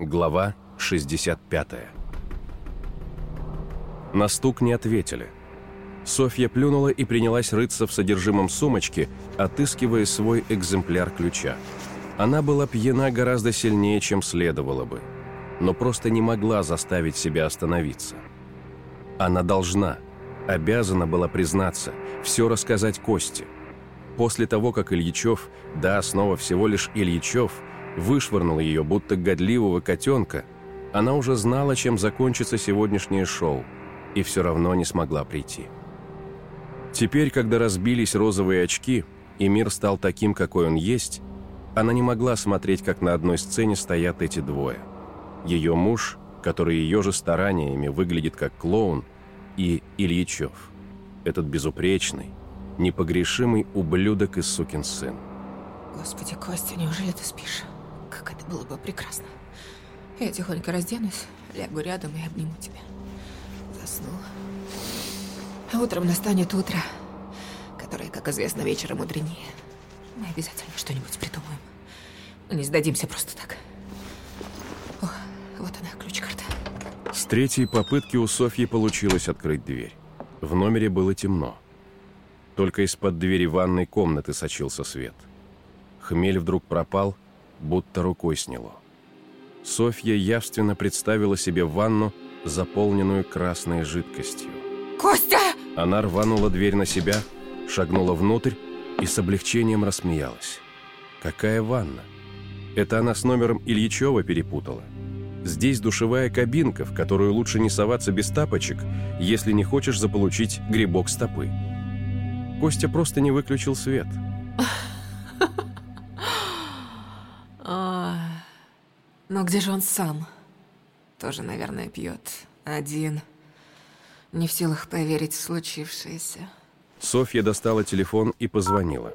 Глава 65 На стук не ответили. Софья плюнула и принялась рыться в содержимом сумочки, отыскивая свой экземпляр ключа. Она была пьяна гораздо сильнее, чем следовало бы, но просто не могла заставить себя остановиться. Она должна, обязана была признаться, все рассказать Косте. После того, как Ильичев, да, снова всего лишь Ильичев, вышвырнул ее, будто годливого котенка, она уже знала, чем закончится сегодняшнее шоу, и все равно не смогла прийти. Теперь, когда разбились розовые очки, и мир стал таким, какой он есть, она не могла смотреть, как на одной сцене стоят эти двое. Ее муж, который ее же стараниями выглядит как клоун, и Ильичев, этот безупречный, непогрешимый ублюдок и сукин сын. Господи, Костя, неужели ты спишь? Как это было бы прекрасно. Я тихонько разденусь, лягу рядом и обниму тебя. Засну. А утром настанет утро, которое, как известно, вечером мудренее. Мы обязательно что-нибудь придумаем. Мы не сдадимся просто так. О, вот она, ключ-карта. С третьей попытки у Софьи получилось открыть дверь. В номере было темно. Только из-под двери ванной комнаты сочился свет. Хмель вдруг пропал, будто рукой сняло. Софья явственно представила себе ванну, заполненную красной жидкостью. Костя! Она рванула дверь на себя, шагнула внутрь и с облегчением рассмеялась. Какая ванна? Это она с номером Ильичева перепутала. Здесь душевая кабинка, в которую лучше не соваться без тапочек, если не хочешь заполучить грибок стопы. Костя просто не выключил свет. Но где же он сам? Тоже, наверное, пьет. Один. Не в силах поверить в случившееся. Софья достала телефон и позвонила.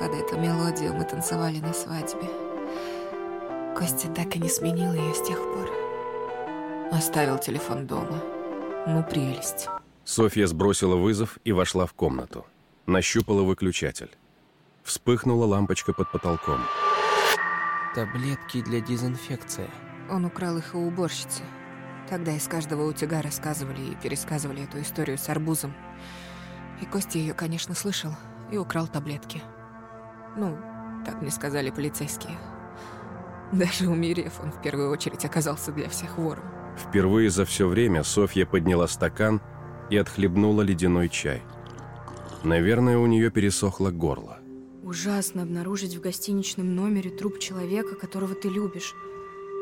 Под эту мелодию мы танцевали на свадьбе. Костя так и не сменил ее с тех пор. Оставил телефон дома. Ну, прелесть. Софья сбросила вызов и вошла в комнату. Нащупала выключатель. Вспыхнула лампочка под потолком. Таблетки для дезинфекции. Он украл их у уборщицы. Тогда из каждого утюга рассказывали и пересказывали эту историю с арбузом. И Костя ее, конечно, слышал и украл таблетки. Ну, так мне сказали полицейские. Даже умерев, он в первую очередь оказался для всех вором. Впервые за все время Софья подняла стакан и отхлебнула ледяной чай. Наверное, у нее пересохло горло. Ужасно обнаружить в гостиничном номере труп человека, которого ты любишь.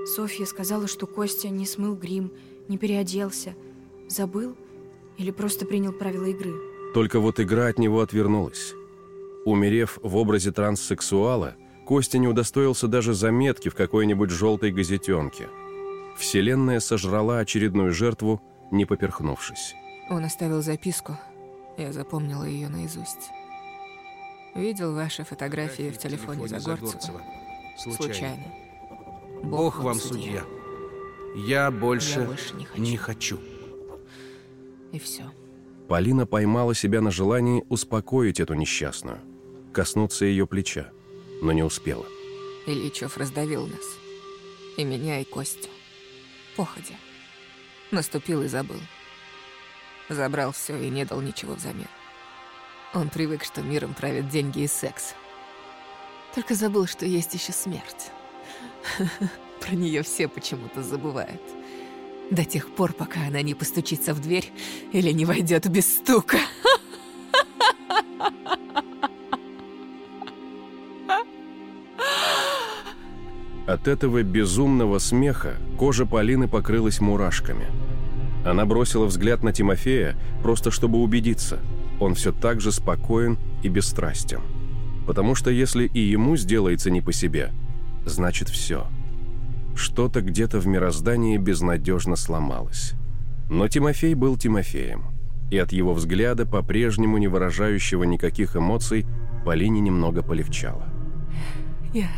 Софья сказала, что Костя не смыл грим, не переоделся. Забыл? Или просто принял правила игры? Только вот игра от него отвернулась. Умерев в образе транссексуала, Костя не удостоился даже заметки в какой-нибудь желтой газетенке. Вселенная сожрала очередную жертву, не поперхнувшись. Он оставил записку. Я запомнила ее наизусть. Видел ваши фотографии в телефоне Загорцева. Случайно. Бог вам судья. Я больше, Я больше не хочу. не хочу. И все. Полина поймала себя на желании успокоить эту несчастную, коснуться ее плеча, но не успела. Ильичев раздавил нас. И меня, и Костю. Походя. Наступил и забыл. Забрал все и не дал ничего взамен. Он привык, что миром правят деньги и секс. Только забыл, что есть еще смерть. Про нее все почему-то забывают. До тех пор, пока она не постучится в дверь или не войдет без стука. От этого безумного смеха кожа Полины покрылась мурашками. Она бросила взгляд на Тимофея, просто чтобы убедиться. Он все так же спокоен и бесстрастен. Потому что если и ему сделается не по себе, значит все. Что-то где-то в мироздании безнадежно сломалось. Но Тимофей был Тимофеем. И от его взгляда, по-прежнему не выражающего никаких эмоций, Полине немного полегчало. Я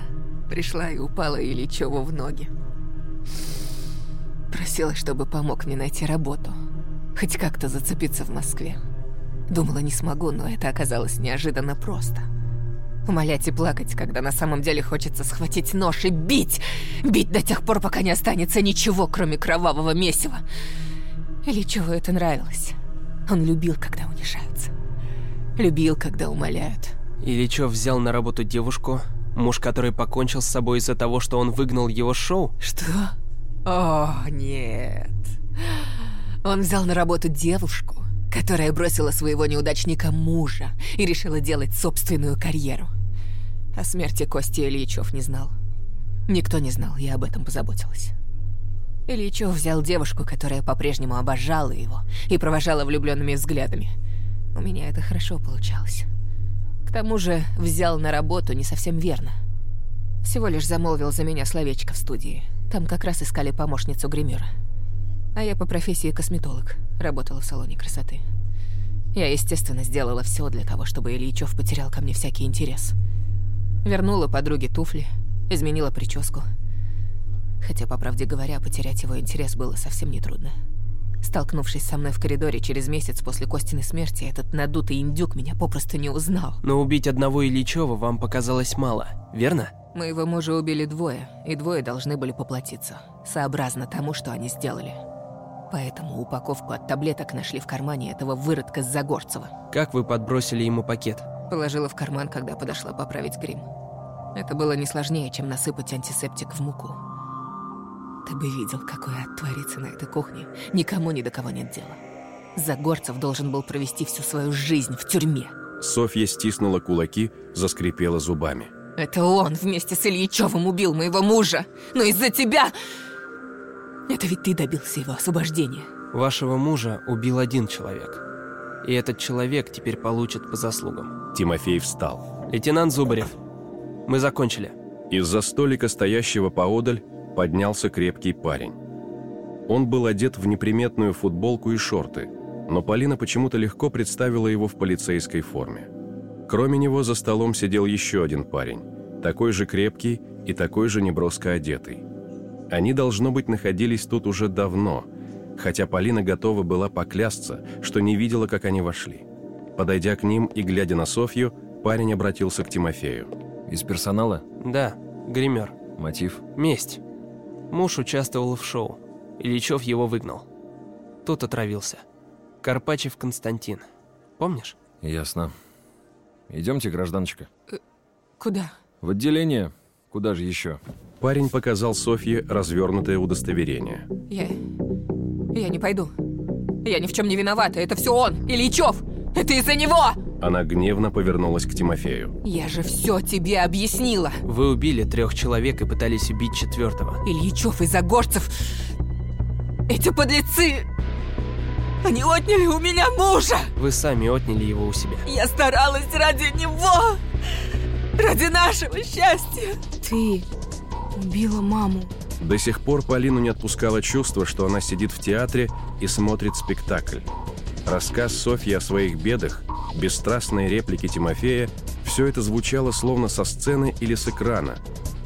пришла и упала Ильичеву в ноги. Просила, чтобы помог мне найти работу. Хоть как-то зацепиться в Москве. Думала, не смогу, но это оказалось неожиданно просто. Умолять и плакать, когда на самом деле хочется схватить нож и бить. Бить до тех пор, пока не останется ничего, кроме кровавого месива. Или чего это нравилось. Он любил, когда унижаются. Любил, когда умоляют. Ильичев взял на работу девушку, муж который покончил с собой из-за того, что он выгнал его шоу. Что? О, нет. Он взял на работу девушку, которая бросила своего неудачника мужа и решила делать собственную карьеру. О смерти Кости Ильичев не знал. Никто не знал, я об этом позаботилась. Ильичев взял девушку, которая по-прежнему обожала его и провожала влюбленными взглядами. У меня это хорошо получалось. К тому же взял на работу не совсем верно. Всего лишь замолвил за меня словечко в студии. Там как раз искали помощницу гримера. А я по профессии косметолог, работала в салоне красоты. Я, естественно, сделала все для того, чтобы Ильичев потерял ко мне всякий интерес. Вернула подруге туфли, изменила прическу. Хотя, по правде говоря, потерять его интерес было совсем нетрудно. Столкнувшись со мной в коридоре через месяц после Костиной смерти, этот надутый индюк меня попросту не узнал. Но убить одного Ильичева вам показалось мало, верно? Моего мужа убили двое, и двое должны были поплатиться, сообразно тому, что они сделали. Поэтому упаковку от таблеток нашли в кармане этого выродка с Загорцева. Как вы подбросили ему пакет? Положила в карман, когда подошла поправить грим. Это было не сложнее, чем насыпать антисептик в муку. Ты бы видел, какое творится на этой кухне. Никому ни до кого нет дела. Загорцев должен был провести всю свою жизнь в тюрьме. Софья стиснула кулаки, заскрипела зубами. Это он вместе с Ильичевым убил моего мужа. Но из-за тебя... Это ведь ты добился его освобождения. Вашего мужа убил один человек. И этот человек теперь получит по заслугам. Тимофей встал. Лейтенант Зубарев, мы закончили. Из-за столика, стоящего поодаль, поднялся крепкий парень. Он был одет в неприметную футболку и шорты, но Полина почему-то легко представила его в полицейской форме. Кроме него за столом сидел еще один парень, такой же крепкий и такой же неброско одетый. Они, должно быть, находились тут уже давно, хотя Полина готова была поклясться, что не видела, как они вошли. Подойдя к ним и глядя на Софью, парень обратился к Тимофею. Из персонала? Да, гример. Мотив? Месть. Муж участвовал в шоу. Ильичев его выгнал. Тут отравился. Карпачев Константин. Помнишь? Ясно. Идемте, гражданочка. Куда? В отделение. Куда же еще? Парень показал Софье развернутое удостоверение. Я... Я не пойду. Я ни в чем не виновата. Это все он, Ильичев. Это из-за него! Она гневно повернулась к Тимофею. Я же все тебе объяснила. Вы убили трех человек и пытались убить четвертого. Ильичев и Загорцев... Эти подлецы... Они отняли у меня мужа! Вы сами отняли его у себя. Я старалась ради него! Ради нашего счастья! Ты убила маму. До сих пор Полину не отпускало чувство, что она сидит в театре и смотрит спектакль. Рассказ Софьи о своих бедах, бесстрастные реплики Тимофея – все это звучало словно со сцены или с экрана,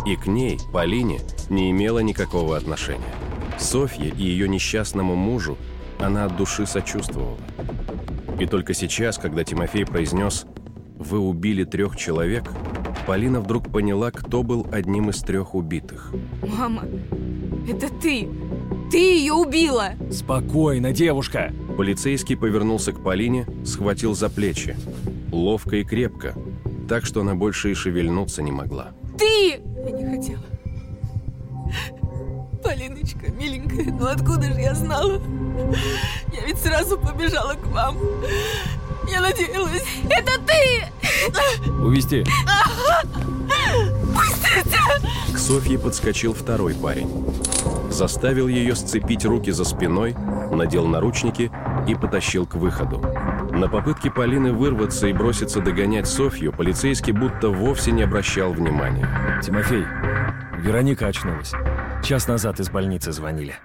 и к ней, Полине, не имело никакого отношения. Софье и ее несчастному мужу она от души сочувствовала. И только сейчас, когда Тимофей произнес «Вы убили трех человек», Полина вдруг поняла, кто был одним из трех убитых. Мама, это ты! Ты ее убила! Спокойно, девушка! Полицейский повернулся к Полине, схватил за плечи. Ловко и крепко, так что она больше и шевельнуться не могла. Ты! Я не хотела. Полиночка, миленькая, ну откуда же я знала? Я ведь сразу побежала к вам. Я надеялась. Это ты! Увести. К Софье подскочил второй парень. Заставил ее сцепить руки за спиной, надел наручники и потащил к выходу. На попытке Полины вырваться и броситься догонять Софью полицейский будто вовсе не обращал внимания. Тимофей, Вероника очнулась. Час назад из больницы звонили.